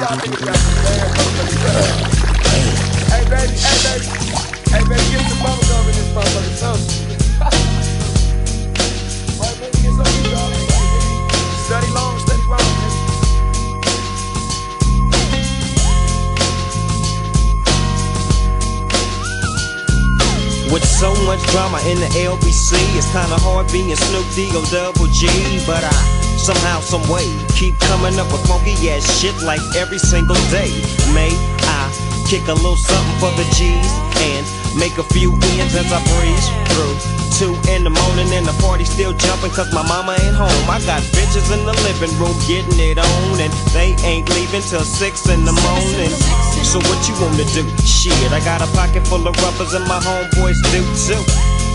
y'all niggas got some so much drama in the LBC, it's kinda hard being Snoop D O double G. But I somehow, some way keep coming up with funky ass shit like every single day. May I kick a little something for the G's and make a few ends as I breeze through. Two in the morning and the party still jumping cause my mama ain't home. I got bitches in the living room getting it on and they ain't leaving till six in the morning. So what you wanna do? Shit, I got a pocket full of rubbers and my homeboys do too.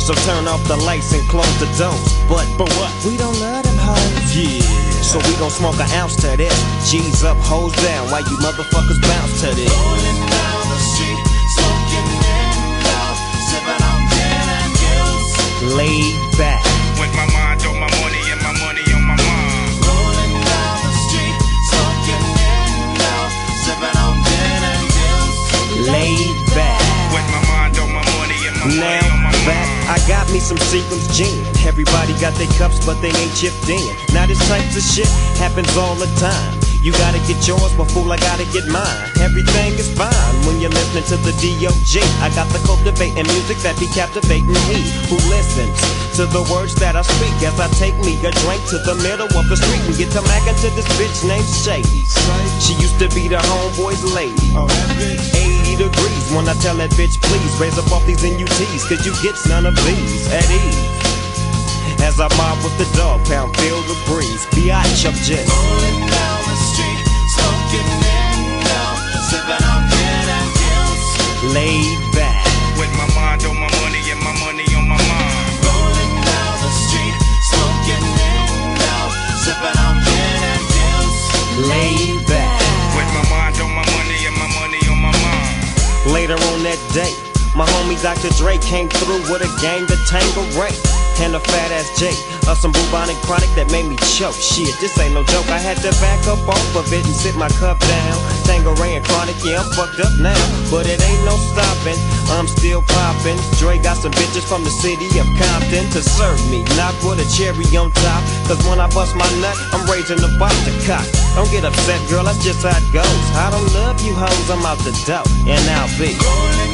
So turn off the lights and close the doors. But but what? We don't love them hoes. Yeah. So we gon' smoke an ounce to this. G's up, hoes down. Why you motherfuckers bounce to this. Got me some Seagram's gin. Everybody got their cups, but they ain't chipped in. Now this type of shit happens all the time. You gotta get yours, but fool, I gotta get mine. Everything is fine when you're listening to the D.O.G. I got the cultivating music that be captivating me. who listens to the words that I speak as I take me a drink to the middle of the street and get to mackin' to this bitch named Shady. She used to be the homeboy's lady. 80 degrees when I tell that bitch, please raise up off these NUTs, cause you get none of these at ease. As I mob with the dog pound, feel the breeze. Biatch, I'm just Rolling down the street, smoking sipping on gin and juice. laid back. On that day, my homie Dr. Dre came through with a gang to Tango Ray. And a fat ass Jake of some bubonic chronic that made me choke. Shit, this ain't no joke. I had to back up off of it and sit my cup down. Tango Ray and chronic, yeah, I'm fucked up now. But it ain't no stopping. I'm still popping. Dre got some bitches from the city of Compton to serve me. Not with a cherry on top. Cause when I bust my nut, I'm raising the bar to cock. Don't get upset, girl, that's just how it goes. I don't love you hoes, I'm out the dough. And I'll be.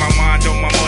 my mind don't mind.